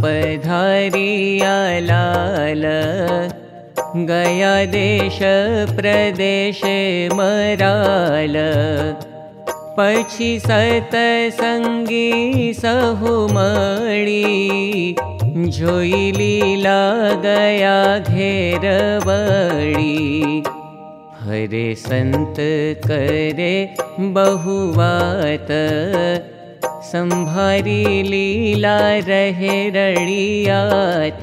पधारिया लाल गया देश प्रदेशे मराल। पछी सतसङ्गी सहुमणि जोई लीला गया घेरवड़ी हरे संत करे बहुवात संभारी लीला रहे रड़ियात।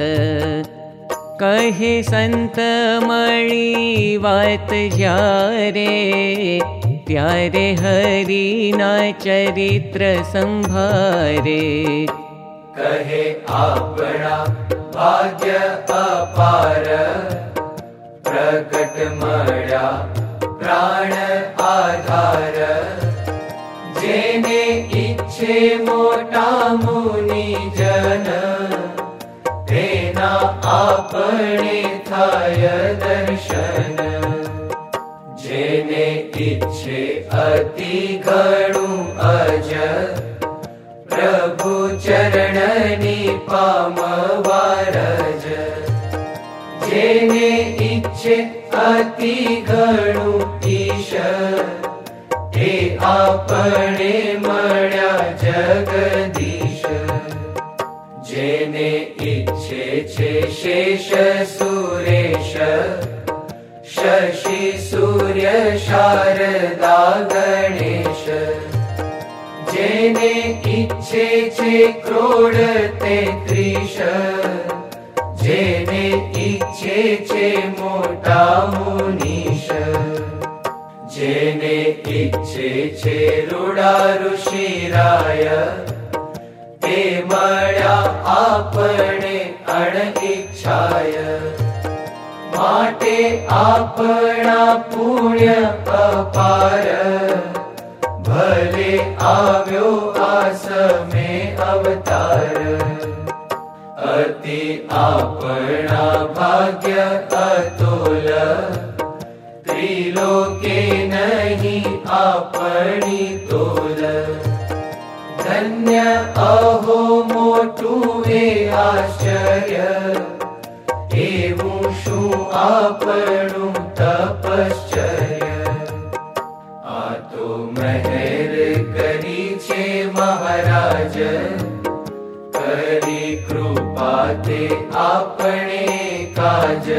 कहे संत मणि वात जारे त्यारे हरि ना चरित्र संभारे। कहे आपणा भाग्य अपार प्रकट मळ्या प्राण आधार जेने इच्छे मोटा मुनि जन तेना आपणे थाय दर्शन। जेने इच्छे अति घणु अज प्रभु चरणनि पामवारज। जेने इच्छे अति घणु आपणे मळ्या जगदीश। जेने इच्छे छे शेष सुरेश। शशि सूर्य शारदा गणेश। जेने इच्छे छे क्रोड तेत्रीश जेने इच्छे छे मोटा जेने इच्छे छे रुडा ऋषिराय ते मळ्या आपणे अण इच्छाय। माटे आपणा पुण्य अपार। भले आव्यो आसमे अवतार। अति आपणा भाग्य अतोल। त्रिलोके नहीं धन्यूषु आपणु तपश्चर्य। आतो महर करी छे महाराज। करी कृपा ते आपणे काज।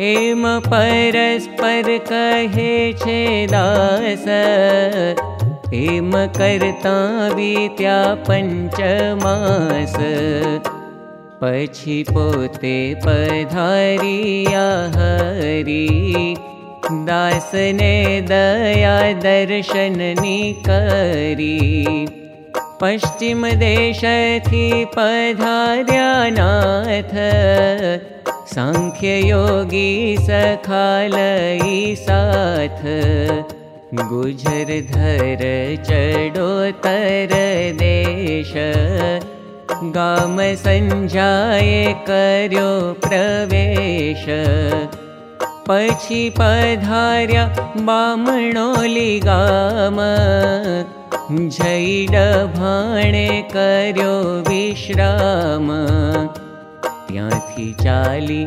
हेम परस्पर कहे छे दास। हेम करता बीत्या पंचमास। पछी पोते पधारिया हरी। दास ने दया दर्शन करी पश्चिम देश थी पधार्या नाथ सांख्य योगी साथ। गुजर धर देश। गाम संजाए कर्यो प्रवेश। पछी पधार्या बामणोली गाम। जैड भाणे कर्यो विश्राम ત્યાંથી ચાલી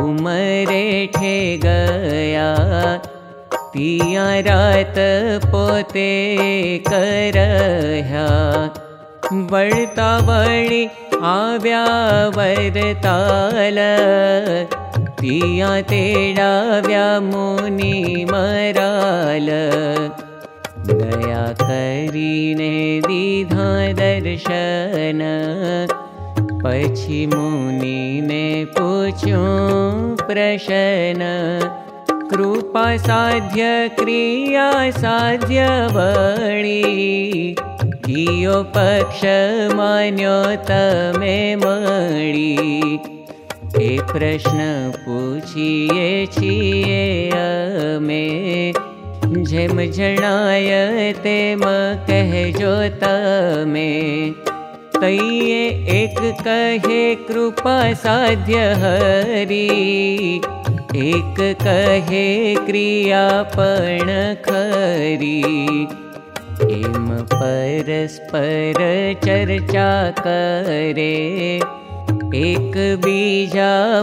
ઉમરે ઠે ગયા ત્યાં રાત પોતે કરહ્યા વળતા વળી આવ્યા વરતાલ ત્યાં તેડાવ્યા મુનિ મરાલ દયા કરીને દીધા દર્શન पछी मुनि ने पूछ्यो प्रशन कृपा साध्य क्रिया साध्य वणी कियो पक्ष ए प्रश्न पूछिए छिए अमे। जेम जणाय तेम कहजो तमे तैये एक कहे कृपा साध्य हरी। एक कहे क्रिया पण खरी। एम परस्पर चर्चा करे। एक बीजा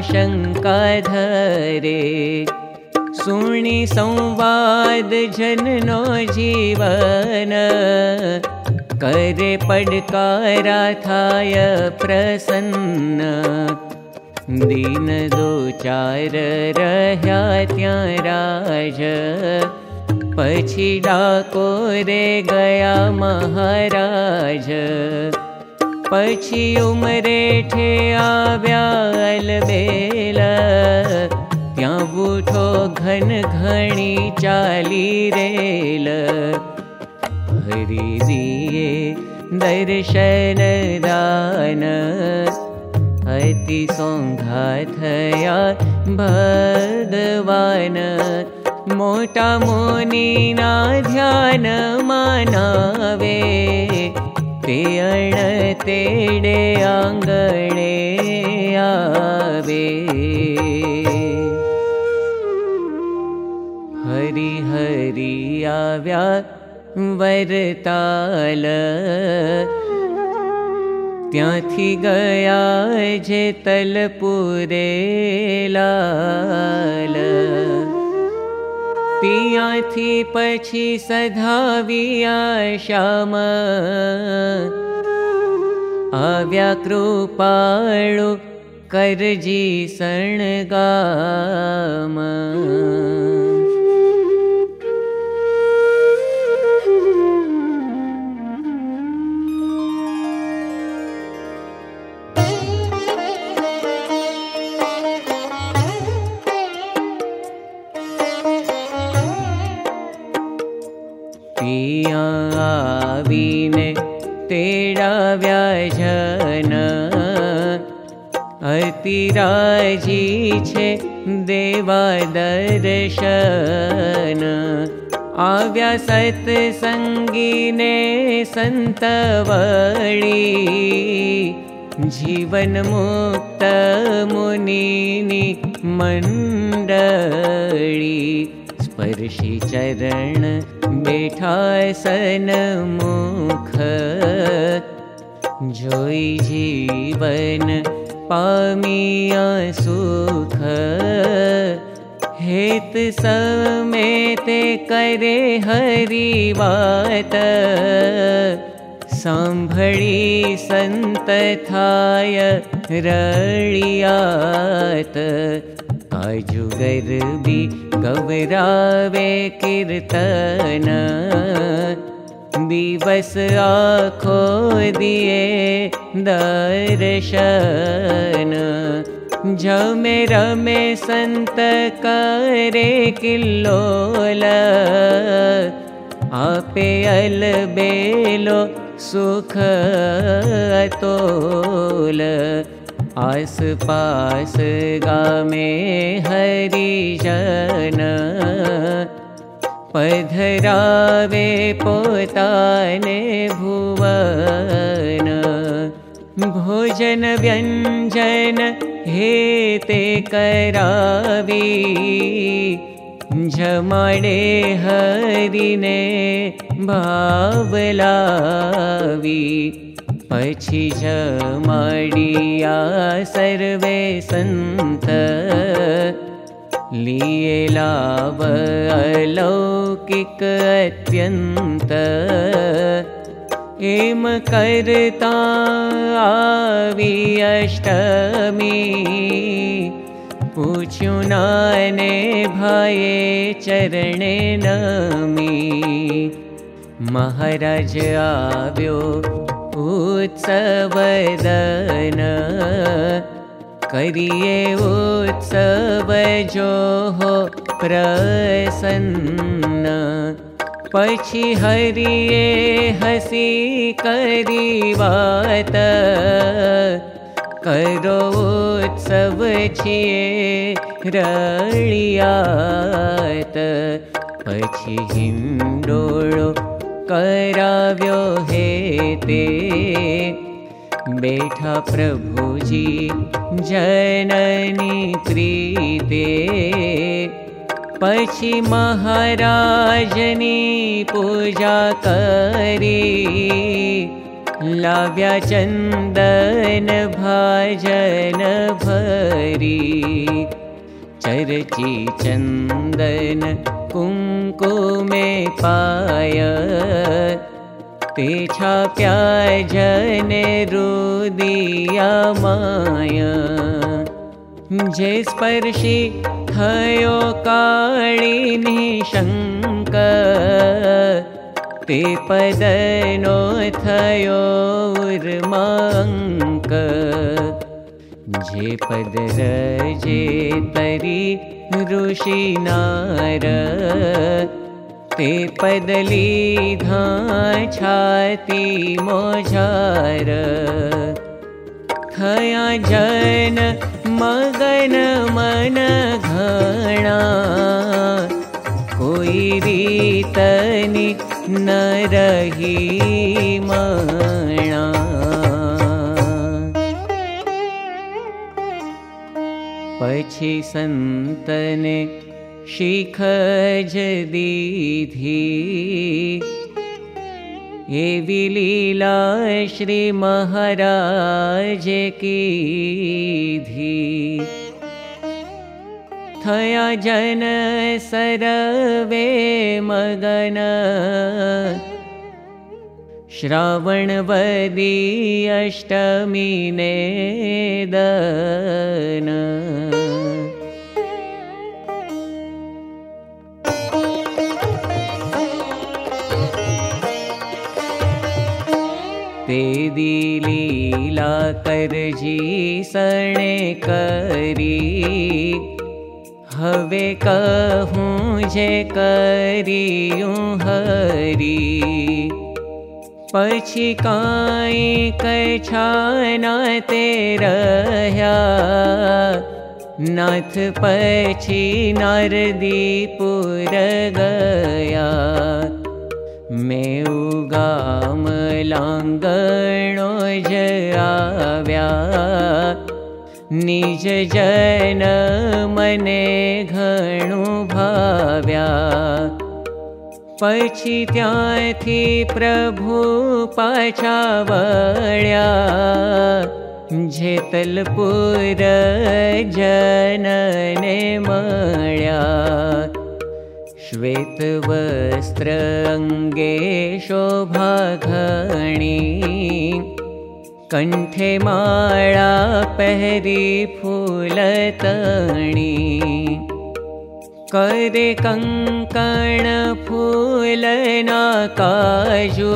शङ्का धरे। सुणि संवाद जननो जीवन करे पडकारा दीन दो चार रह्या त्या राज। पछी डाको रे गया महाराज। पछी उमरे ठे आव्याल बेल। त्या बूठो घन घणी चाली रेल हरि दिए दर्शन दान अति सोंघा थया भगवान। मोटा मोनी ना ध्यान मानावे। ते अण तेडे आंगणे आवे। हरि हरि आव्या वरताल ત્યાંથી ગયા જે તલપુરે લાલ ત્યાંથી પછી સધાવ્યા શ્યામ આવ્યા કૃપાળુ કરજી શણગામ आवीने तेडाव्या जन अतिराजी छे देवा दर्शन। आव्या सत्सङ्गीने सन्तवळी जीवन मुक्त मुनिनि मण्डळी स्पर्शि चरण बेठा सन्मुख जोई जीवन पामिया सुख हेत समेते करे हरि वात साम्भळी सन्त काजु गर्बी गौरावे कीर्तन। दिवस आखो दिए दर्शन। जमे रमे संत करे किल्लोल। आपे अल बेलो सुख तोल आस पास गामे हरिजन पधरावे पोताने भुवन। भोजन व्यञ्जन हेते करावी। हरिने भावलावी पछी जमाडिया सर्वे सन्त लाभ अलौकिक अत्यन्त एम करता आवी अष्टमी। पूछ्यू नाने भाये चरणे नमी। महाराज आव्यो उत्सवदन। करिए उत्सव जो हो प्रसन्न। पछी हरिए हसी करी बात करो उत्सव छिए रळियात। पछी हिंडोळो कराव्यो हेते। बेठा प्रभुजी जननी प्रीते। पशी महाराजनी पूजा करी। लाव्या चन्दन भाजन भरी चरची चन्दन कुङ्कुमे पाय। ते छाप्या जने रुदिया माया। स्पर्शी थयो काळी निशङ्क ते पदनो थयो उर्माङ्क जे पद रजे तरी ऋषिनार। ते पदली धा छाती मोझार। थया जन मगन मन घणा। कोई रीतनी न रही मणा पछी संतने शिख जदीधी एवी लीला श्री महाराज की धी थया जन सरवे मगन श्रावणवदी अष्टमी ने दन लीला करजी सणे करी। हवे कहूँ जे करियूँ हरी। पछी काई कछाना ते रह्या। नाथ पछी नरदीपुर गया मैं लांगणो जयाव्या निज जन मने भाव्या। पछी त्याथी प्रभु पाछा वळ्या जेतलपुर जनने मळ्या श्वेतवस्त्र अङ्गे शोभाघणी कण्ठे माळा पहरी फूलतणी। करे कङ्कण फूलना काजू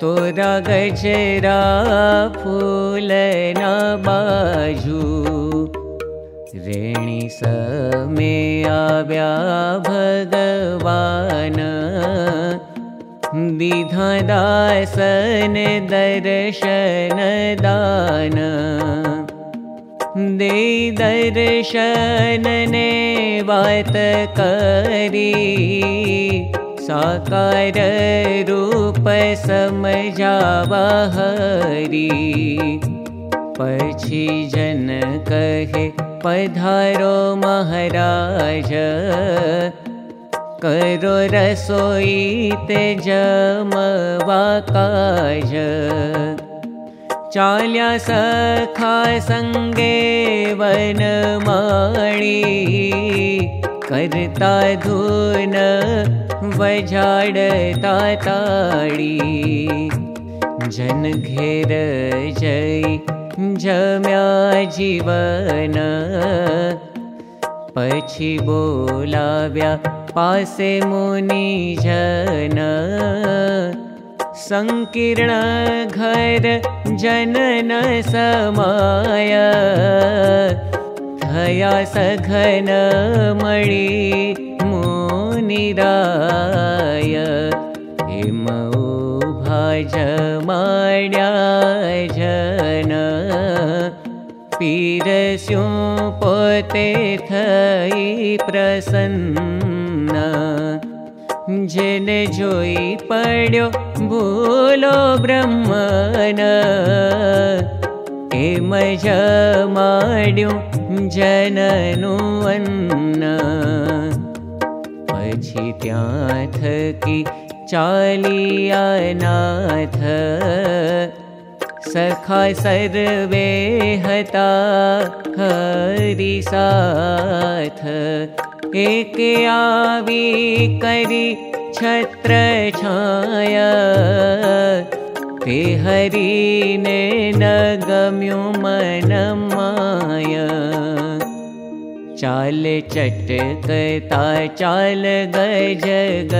तोरा गजरा फूलना बाजू समे आव्या दर्शन दान दे दर्शन वात करी। साकार रूप समझावा हरी। पछी जन कहे पधारो महाराज करो रसोई काज चाल्या सखा संगे वन माणी करता धून वजाडता ताड़ी। जन घेर जय जम्या जीवन पछी बोलाव्या पासे मुनि जन संकीर्ण जनन समाय। थया सघन मणि मुनिराय। हिम भाज माड्या जन पीरस्यु पोते थई प्रसन्न। જેને જોઈ પડ્યો ભૂલો બ્રહ્મન એમ જ માડ્યું જનનું અન્ન પછી ત્યાં થકી पशि चाल्याथ सखा सर्वे हता हरि सर् वेहतारि आवी चाल हरिणगम्यता चल गेद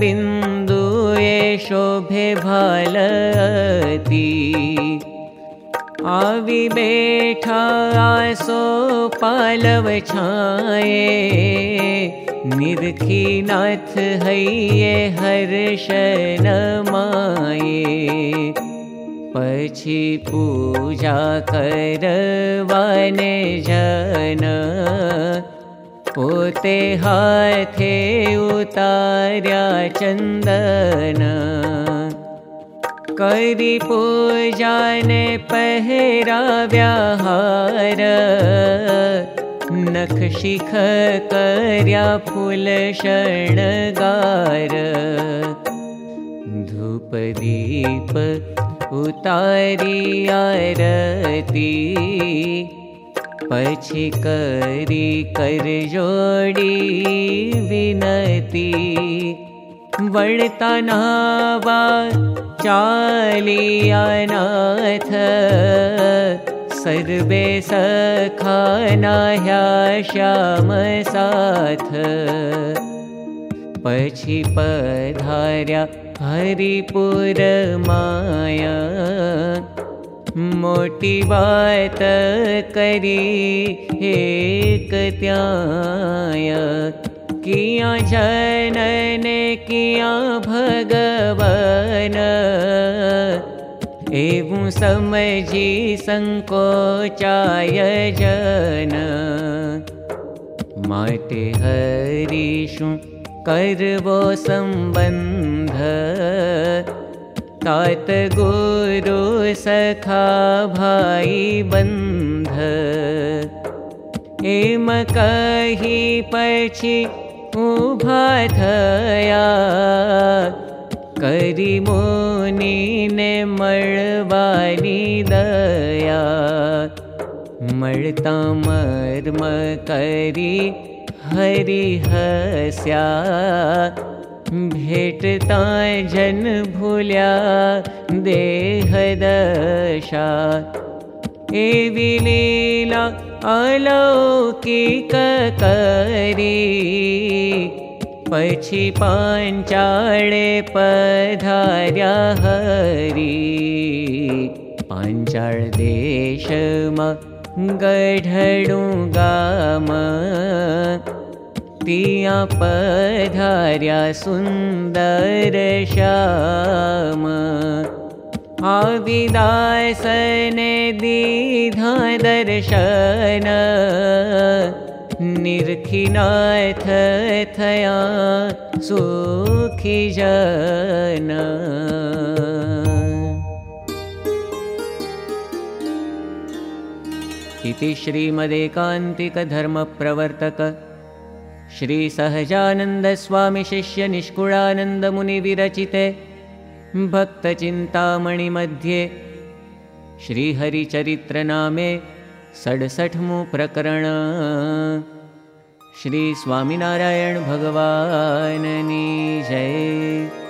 बिन्दु शोभे भालती। आवि पालवछाये हैये हर्षन माये। पक्षि पूजा करवाने जन। पोते हारे उता चन करीपो जा न पहराव्या नखिख कर्या फुल शरणगार धूप दीप उत आरती। पछी करी कर जोड़ी विनती वणता नावा चालिया नाथ सर्वे सखानाह्या श्याम साथ पछी पधार्या हरिपुर माया मोटी बात करी एक त्याय। किया जनने किया भगवन। एवं समझी संकोचाय जन। माटे हरिषु करवो सम्बन्ध तात गुरु सखा भाई बन्ध एम कही पछी उभा थया करी मुनिने मळवानी दया। मळता मर्म करी हरि हस्या भेटता जन भूल्या देह दशा एवी लीला अलौकिक करी पछी पाञ्चाळे पधार्या हरी। पाञ्चाळ देशमा गढडु गाम तिया पधार्या सुन्दर श्याम। आविदासने दीधा दर्शन। निर्खिनाथ थया सुखी जन। इति श्रीमदेकान्तिकधर्मप्रवर्तक श्रीसहजानन्दस्वामिशिष्यनिष्कुळानन्दमुनिविरचिते भक्तचिन्तामणिमध्ये श्रीहरिचरित्रनामे षड्षठमु प्रकरण श्री स्वामिनारायण भगवाननी जय